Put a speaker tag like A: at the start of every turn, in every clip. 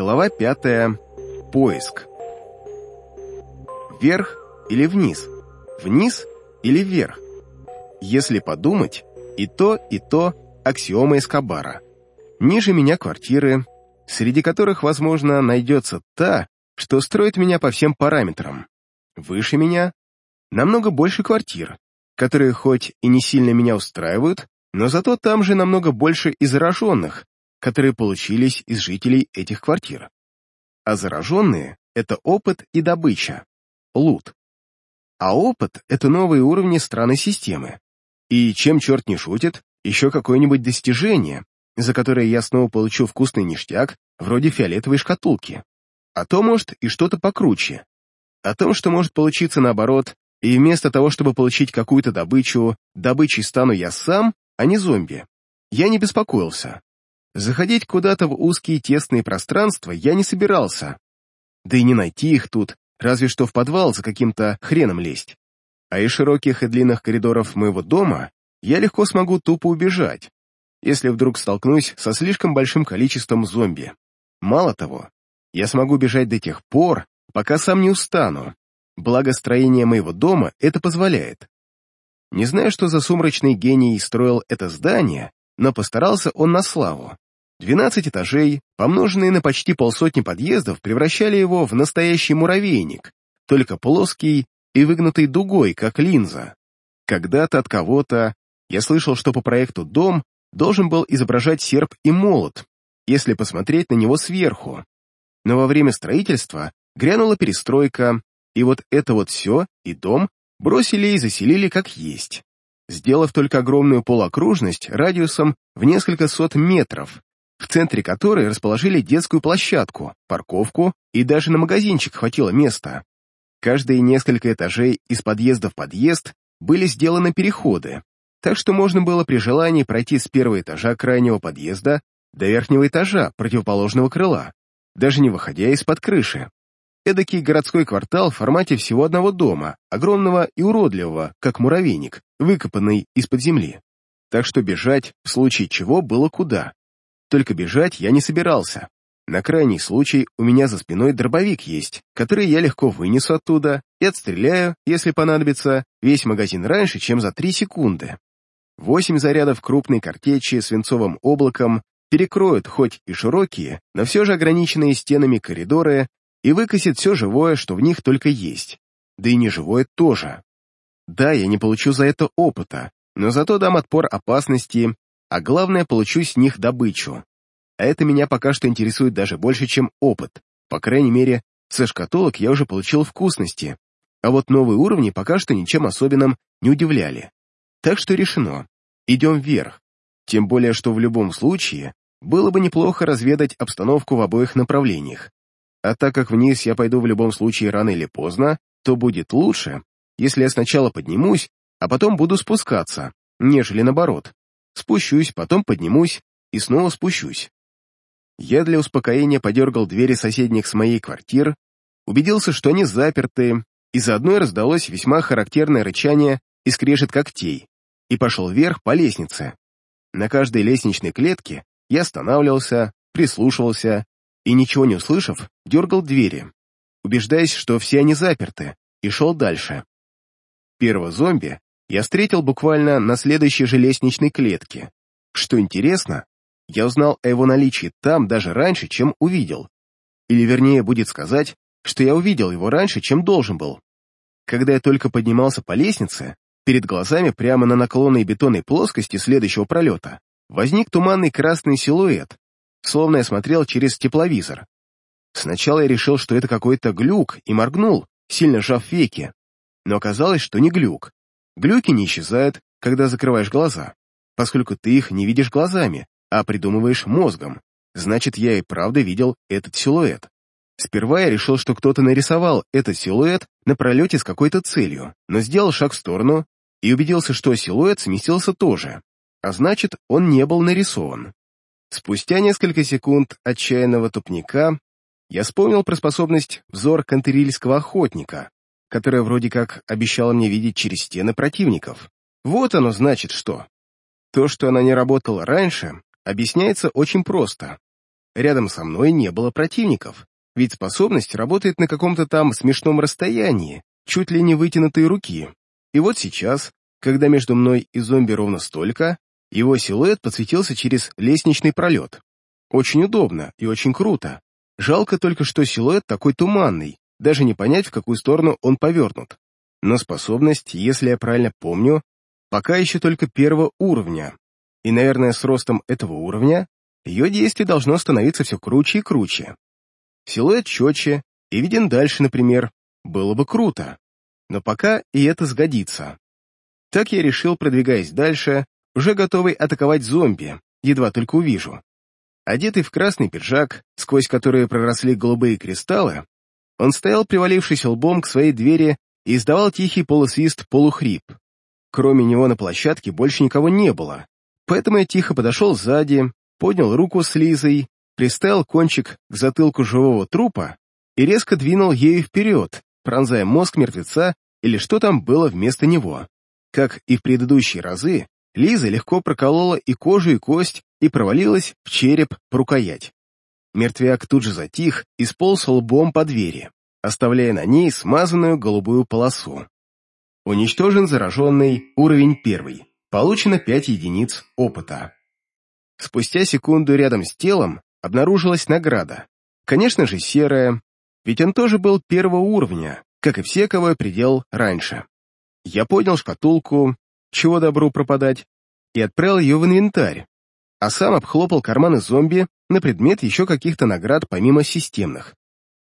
A: Глава пятая. Поиск. Вверх или вниз? Вниз или вверх? Если подумать, и то, и то аксиома Эскобара. Ниже меня квартиры, среди которых, возможно, найдется та, что строит меня по всем параметрам. Выше меня намного больше квартир, которые хоть и не сильно меня устраивают, но зато там же намного больше и которые получились из жителей этих квартир. А зараженные — это опыт и добыча, лут. А опыт — это новые уровни страны системы. И чем черт не шутит, еще какое-нибудь достижение, за которое я снова получу вкусный ништяк, вроде фиолетовой шкатулки. А то, может, и что-то покруче. О том, что может получиться наоборот, и вместо того, чтобы получить какую-то добычу, добычей стану я сам, а не зомби. Я не беспокоился. Заходить куда-то в узкие тесные пространства я не собирался. Да и не найти их тут, разве что в подвал за каким-то хреном лезть. А из широких и длинных коридоров моего дома я легко смогу тупо убежать, если вдруг столкнусь со слишком большим количеством зомби. Мало того, я смогу бежать до тех пор, пока сам не устану. Благо строение моего дома это позволяет. Не знаю, что за сумрачный гений строил это здание, но постарался он на славу. Двенадцать этажей, помноженные на почти полсотни подъездов, превращали его в настоящий муравейник, только плоский и выгнутый дугой, как линза. Когда-то от кого-то я слышал, что по проекту дом должен был изображать серп и молот, если посмотреть на него сверху. Но во время строительства грянула перестройка, и вот это вот все и дом бросили и заселили как есть сделав только огромную полуокружность радиусом в несколько сот метров, в центре которой расположили детскую площадку, парковку и даже на магазинчик хватило места. Каждые несколько этажей из подъезда в подъезд были сделаны переходы, так что можно было при желании пройти с первого этажа крайнего подъезда до верхнего этажа противоположного крыла, даже не выходя из-под крыши. Эдакий городской квартал в формате всего одного дома, огромного и уродливого, как муравейник, выкопанный из-под земли. Так что бежать, в случае чего, было куда. Только бежать я не собирался. На крайний случай у меня за спиной дробовик есть, который я легко вынесу оттуда и отстреляю, если понадобится, весь магазин раньше, чем за три секунды. Восемь зарядов крупной картечи свинцовым облаком перекроют хоть и широкие, но все же ограниченные стенами коридоры и выкосит все живое, что в них только есть, да и неживое тоже. Да, я не получу за это опыта, но зато дам отпор опасности, а главное, получу с них добычу. А это меня пока что интересует даже больше, чем опыт. По крайней мере, со шкатулок я уже получил вкусности, а вот новые уровни пока что ничем особенным не удивляли. Так что решено. Идем вверх. Тем более, что в любом случае было бы неплохо разведать обстановку в обоих направлениях. А так как вниз я пойду в любом случае рано или поздно, то будет лучше, если я сначала поднимусь, а потом буду спускаться, нежели наоборот. Спущусь, потом поднимусь и снова спущусь. Я для успокоения подергал двери соседних с моей квартир, убедился, что они заперты, и заодно раздалось весьма характерное рычание и скрежет когтей, и пошел вверх по лестнице. На каждой лестничной клетке я останавливался, прислушивался и, ничего не услышав, дергал двери, убеждаясь, что все они заперты, и шел дальше. Первого зомби я встретил буквально на следующей же лестничной клетке. Что интересно, я узнал о его наличии там даже раньше, чем увидел. Или вернее будет сказать, что я увидел его раньше, чем должен был. Когда я только поднимался по лестнице, перед глазами прямо на наклонной бетонной плоскости следующего пролета возник туманный красный силуэт, словно я смотрел через тепловизор. Сначала я решил, что это какой-то глюк, и моргнул, сильно сжав веки. Но оказалось, что не глюк. Глюки не исчезают, когда закрываешь глаза, поскольку ты их не видишь глазами, а придумываешь мозгом. Значит, я и правда видел этот силуэт. Сперва я решил, что кто-то нарисовал этот силуэт на пролете с какой-то целью, но сделал шаг в сторону и убедился, что силуэт сместился тоже, а значит, он не был нарисован. Спустя несколько секунд отчаянного тупника я вспомнил про способность взор кантерильского охотника, которая вроде как обещала мне видеть через стены противников. Вот оно значит что. То, что она не работала раньше, объясняется очень просто. рядом со мной не было противников, ведь способность работает на каком-то там смешном расстоянии, чуть ли не вытянутой руки. И вот сейчас, когда между мной и зомби ровно столько, его силуэт подсветился через лестничный пролет. Очень удобно и очень круто. Жалко только, что силуэт такой туманный, даже не понять, в какую сторону он повернут. Но способность, если я правильно помню, пока еще только первого уровня. И, наверное, с ростом этого уровня ее действие должно становиться все круче и круче. Силуэт четче и виден дальше, например, было бы круто. Но пока и это сгодится. Так я решил, продвигаясь дальше, уже готовый атаковать зомби, едва только увижу. Одетый в красный пиджак, сквозь который проросли голубые кристаллы, он стоял, привалившись лбом к своей двери и издавал тихий полусвист-полухрип. Кроме него на площадке больше никого не было, поэтому я тихо подошел сзади, поднял руку с Лизой, приставил кончик к затылку живого трупа и резко двинул ею вперед, пронзая мозг мертвеца или что там было вместо него. Как и в предыдущие разы, Лиза легко проколола и кожу, и кость, и провалилась в череп по рукоять. Мертвяк тут же затих и сполз лбом по двери, оставляя на ней смазанную голубую полосу. Уничтожен зараженный уровень первый. Получено 5 единиц опыта. Спустя секунду рядом с телом обнаружилась награда. Конечно же, серая, ведь он тоже был первого уровня, как и все, кого я предел раньше. Я поднял шкатулку, чего добру пропадать, и отправил ее в инвентарь, а сам обхлопал карманы зомби на предмет еще каких-то наград помимо системных.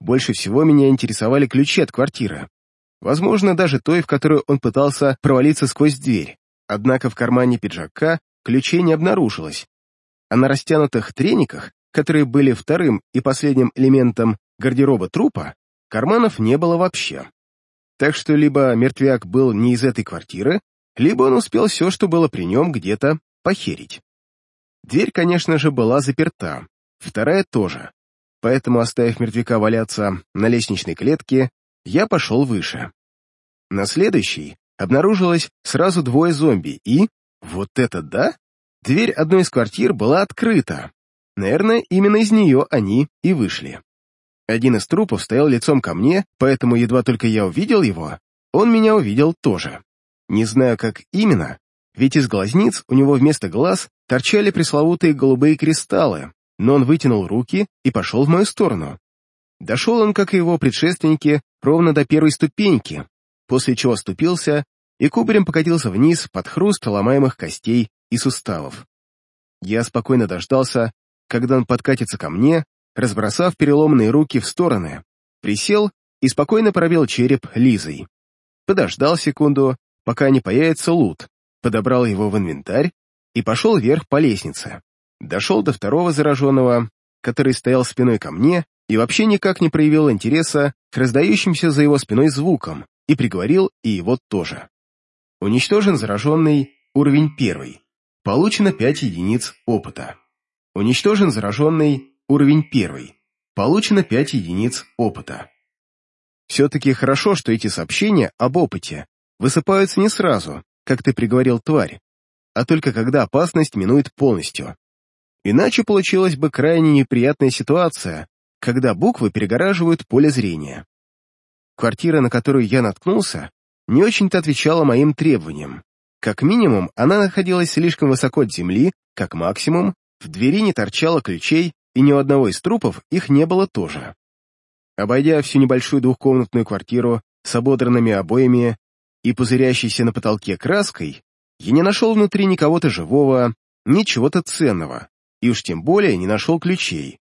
A: Больше всего меня интересовали ключи от квартиры. Возможно, даже той, в которую он пытался провалиться сквозь дверь. Однако в кармане пиджака ключей не обнаружилось. А на растянутых трениках, которые были вторым и последним элементом гардероба трупа, карманов не было вообще. Так что либо мертвяк был не из этой квартиры, либо он успел все, что было при нем, где-то похерить. Дверь, конечно же, была заперта, вторая тоже, поэтому, оставив мертвяка валяться на лестничной клетке, я пошел выше. На следующей обнаружилось сразу двое зомби, и... Вот это да! Дверь одной из квартир была открыта. Наверное, именно из нее они и вышли. Один из трупов стоял лицом ко мне, поэтому едва только я увидел его, он меня увидел тоже. Не знаю, как именно, ведь из глазниц у него вместо глаз торчали пресловутые голубые кристаллы, но он вытянул руки и пошел в мою сторону. Дошел он, как и его предшественники, ровно до первой ступеньки, после чего ступился и кубарем покатился вниз под хруст ломаемых костей и суставов. Я спокойно дождался, когда он подкатится ко мне, разбросав переломные руки в стороны, присел и спокойно пробил череп Лизой. Подождал секунду, пока не появится лут, подобрал его в инвентарь и пошел вверх по лестнице. Дошел до второго зараженного, который стоял спиной ко мне и вообще никак не проявил интереса к раздающимся за его спиной звукам, и приговорил и его тоже. Уничтожен зараженный уровень первый. Получено 5 единиц опыта. Уничтожен зараженный уровень первый. Получено 5 единиц опыта. Все-таки хорошо, что эти сообщения об опыте высыпаются не сразу, как ты приговорил тварь, а только когда опасность минует полностью. Иначе получилась бы крайне неприятная ситуация, когда буквы перегораживают поле зрения. Квартира, на которую я наткнулся, не очень-то отвечала моим требованиям. Как минимум, она находилась слишком высоко от земли, как максимум, в двери не торчало ключей, и ни у одного из трупов их не было тоже. Обойдя всю небольшую двухкомнатную квартиру с ободранными обоями и пузырящейся на потолке краской, я не нашел внутри ни кого-то живого, ни чего-то ценного, и уж тем более не нашел ключей.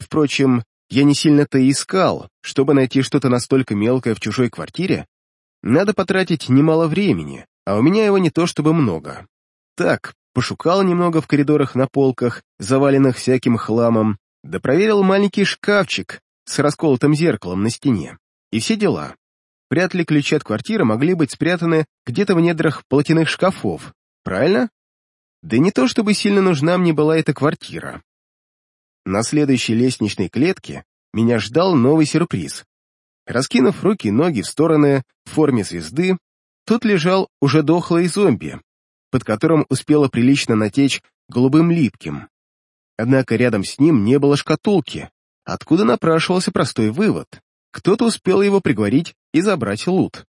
A: Впрочем, я не сильно-то и искал, чтобы найти что-то настолько мелкое в чужой квартире, надо потратить немало времени, а у меня его не то чтобы много. Так, пошукал немного в коридорах на полках, заваленных всяким хламом, да проверил маленький шкафчик с расколотым зеркалом на стене. И все дела. Вряд ключи от квартиры могли быть спрятаны где-то в недрах платяных шкафов, правильно? Да не то чтобы сильно нужна мне была эта квартира. На следующей лестничной клетке меня ждал новый сюрприз. Раскинув руки и ноги в стороны в форме звезды, тут лежал уже дохлый зомби, под которым успело прилично натечь голубым липким. Однако рядом с ним не было шкатулки, откуда напрашивался простой вывод. Кто-то успел его приговорить и забрать лут.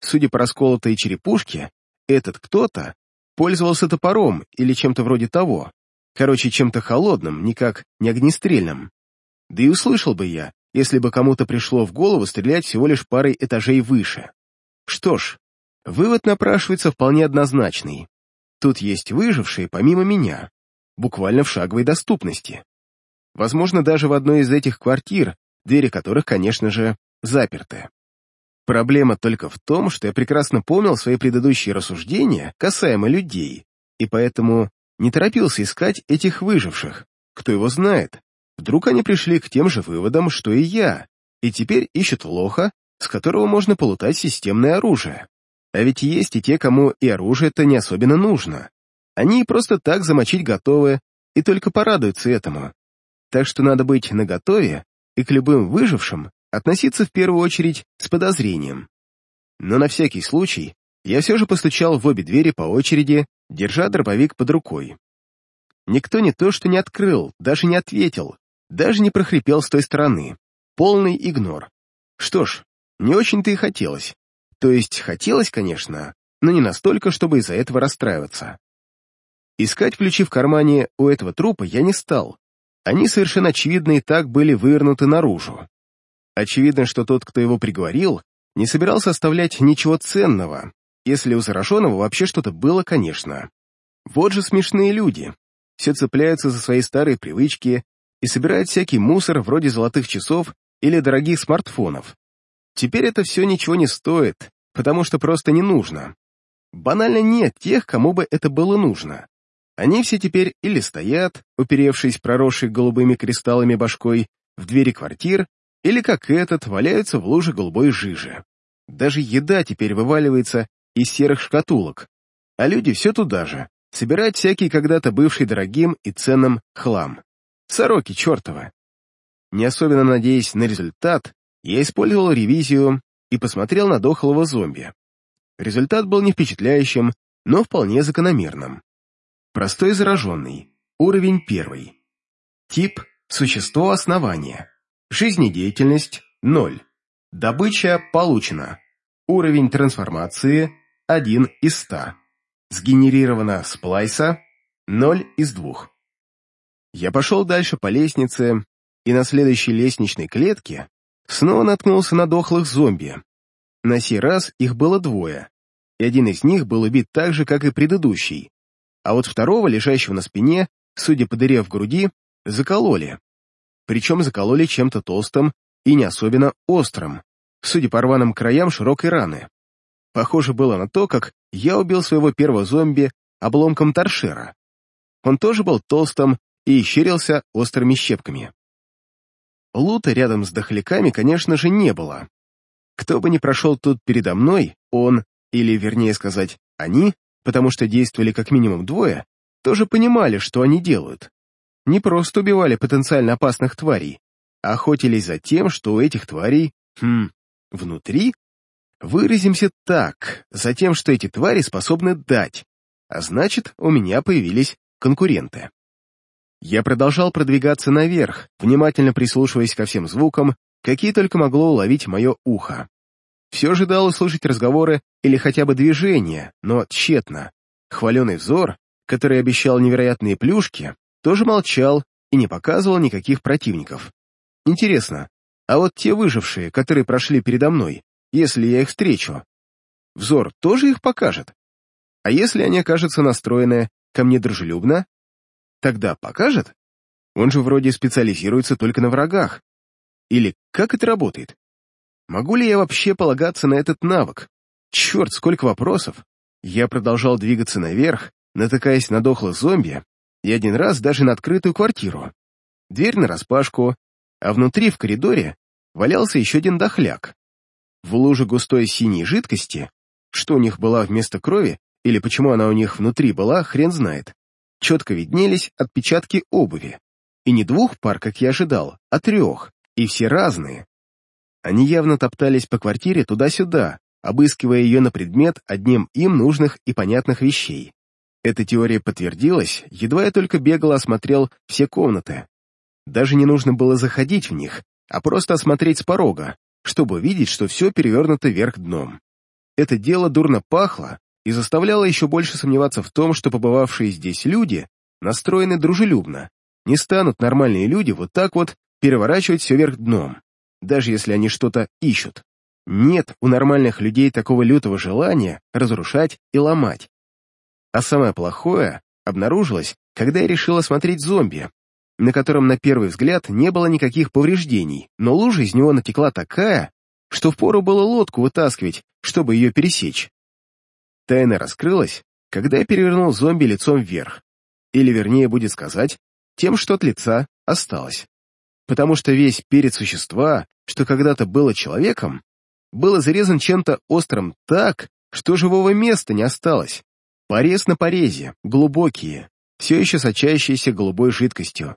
A: Судя по расколотой черепушке, этот кто-то пользовался топором или чем-то вроде того. Короче, чем-то холодным, никак не огнестрельным. Да и услышал бы я, если бы кому-то пришло в голову стрелять всего лишь парой этажей выше. Что ж, вывод напрашивается вполне однозначный. Тут есть выжившие помимо меня, буквально в шаговой доступности. Возможно, даже в одной из этих квартир, двери которых, конечно же, заперты. Проблема только в том, что я прекрасно помнил свои предыдущие рассуждения касаемо людей, и поэтому не торопился искать этих выживших. Кто его знает, вдруг они пришли к тем же выводам, что и я, и теперь ищут лоха, с которого можно полутать системное оружие. А ведь есть и те, кому и оружие-то не особенно нужно. Они просто так замочить готовы и только порадуются этому. Так что надо быть наготове и к любым выжившим относиться в первую очередь с подозрением. Но на всякий случай я все же постучал в обе двери по очереди, держа дробовик под рукой. Никто не то что не открыл, даже не ответил, даже не прохрипел с той стороны. Полный игнор. Что ж, не очень-то и хотелось. То есть хотелось, конечно, но не настолько, чтобы из-за этого расстраиваться. Искать ключи в кармане у этого трупа я не стал. Они совершенно очевидно и так были вывернуты наружу. Очевидно, что тот, кто его приговорил, не собирался оставлять ничего ценного, если у зараженного вообще что-то было, конечно. Вот же смешные люди. Все цепляются за свои старые привычки и собирают всякий мусор вроде золотых часов или дорогих смартфонов. Теперь это все ничего не стоит, потому что просто не нужно. Банально нет тех, кому бы это было нужно. Они все теперь или стоят, уперевшись проросшей голубыми кристаллами башкой в двери квартир, или, как этот, валяются в луже голубой жижи. Даже еда теперь вываливается из серых шкатулок, а люди все туда же, собирают всякий когда-то бывший дорогим и ценным хлам. Сороки чертовы. Не особенно надеясь на результат, я использовал ревизию и посмотрел на дохлого зомби. Результат был не впечатляющим, но вполне закономерным. Простой зараженный. Уровень первый. Тип – существо основания. Жизнедеятельность – 0. Добыча получена. Уровень трансформации – 1 из 100. Сгенерировано сплайса – 0 из 2. Я пошел дальше по лестнице, и на следующей лестничной клетке снова наткнулся на дохлых зомби. На сей раз их было двое, и один из них был убит так же, как и предыдущий, а вот второго, лежащего на спине, судя по дыре в груди, закололи причем закололи чем-то толстым и не особенно острым, судя по рваным краям широкой раны. Похоже было на то, как я убил своего первого зомби обломком торшера. Он тоже был толстым и исчерился острыми щепками. Лута рядом с дохляками, конечно же, не было. Кто бы ни прошел тут передо мной, он, или, вернее сказать, они, потому что действовали как минимум двое, тоже понимали, что они делают не просто убивали потенциально опасных тварей, а охотились за тем, что у этих тварей, хм, внутри? Выразимся так, за тем, что эти твари способны дать, а значит, у меня появились конкуренты. Я продолжал продвигаться наверх, внимательно прислушиваясь ко всем звукам, какие только могло уловить мое ухо. Все ожидал услышать разговоры или хотя бы движения, но тщетно. Хваленый взор, который обещал невероятные плюшки, тоже молчал и не показывал никаких противников. Интересно, а вот те выжившие, которые прошли передо мной, если я их встречу, взор тоже их покажет? А если они окажутся настроены ко мне дружелюбно, тогда покажет? Он же вроде специализируется только на врагах. Или как это работает? Могу ли я вообще полагаться на этот навык? Черт, сколько вопросов! Я продолжал двигаться наверх, натыкаясь на дохлых зомби, и один раз даже на открытую квартиру. Дверь нараспашку, а внутри, в коридоре, валялся еще один дохляк. В луже густой синей жидкости, что у них была вместо крови, или почему она у них внутри была, хрен знает, четко виднелись отпечатки обуви. И не двух пар, как я ожидал, а трех, и все разные. Они явно топтались по квартире туда-сюда, обыскивая ее на предмет одним им нужных и понятных вещей. Эта теория подтвердилась, едва я только бегло осмотрел все комнаты. Даже не нужно было заходить в них, а просто осмотреть с порога, чтобы увидеть, что все перевернуто вверх дном. Это дело дурно пахло и заставляло еще больше сомневаться в том, что побывавшие здесь люди настроены дружелюбно. Не станут нормальные люди вот так вот переворачивать все вверх дном, даже если они что-то ищут. Нет у нормальных людей такого лютого желания разрушать и ломать. А самое плохое обнаружилось, когда я решил осмотреть зомби, на котором на первый взгляд не было никаких повреждений, но лужа из него натекла такая, что впору было лодку вытаскивать, чтобы ее пересечь. Тайна раскрылась, когда я перевернул зомби лицом вверх. Или, вернее, будет сказать, тем, что от лица осталось. Потому что весь перед существа, что когда-то было человеком, было зарезан чем-то острым так, что живого места не осталось. Порез на порезе, глубокие, все еще сочащиеся голубой жидкостью.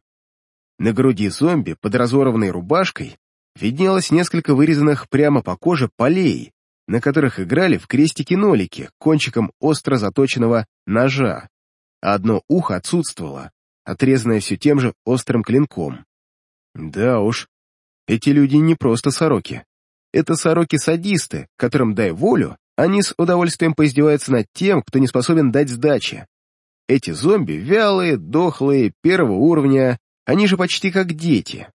A: На груди зомби под разорванной рубашкой виднелось несколько вырезанных прямо по коже полей, на которых играли в крестики-нолики кончиком остро заточенного ножа, одно ухо отсутствовало, отрезанное все тем же острым клинком. Да уж, эти люди не просто сороки. Это сороки-садисты, которым, дай волю, они с удовольствием поиздеваются над тем, кто не способен дать сдачи. Эти зомби вялые, дохлые, первого уровня, они же почти как дети.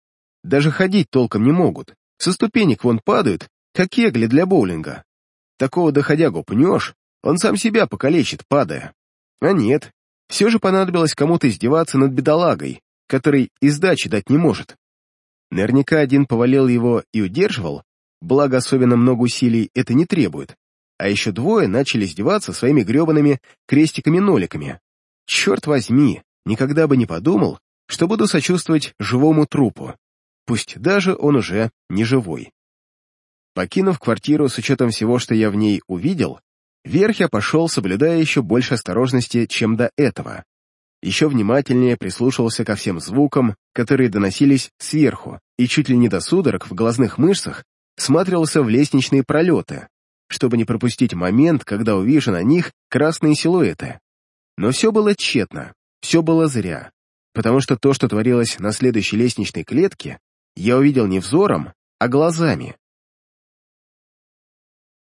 A: Даже ходить толком не могут. Со ступенек вон падают, как кегли для боулинга. Такого доходягу пнешь, он сам себя покалечит, падая. А нет, все же понадобилось кому-то издеваться над бедолагой, который и сдачи дать не может. Наверняка один повалил его и удерживал, благо особенно много усилий это не требует, а еще двое начали издеваться своими гребаными крестиками-ноликами. Черт возьми, никогда бы не подумал, что буду сочувствовать живому трупу, пусть даже он уже не живой. Покинув квартиру с учетом всего, что я в ней увидел, вверх я пошел, соблюдая еще больше осторожности, чем до этого. Еще внимательнее прислушивался ко всем звукам, которые доносились сверху, и чуть ли не до судорог в глазных мышцах сматривался в лестничные пролеты, чтобы не пропустить момент, когда увижу на них красные силуэты. Но все было тщетно, все было зря потому что то, что творилось на следующей лестничной клетке, я увидел не взором, а глазами.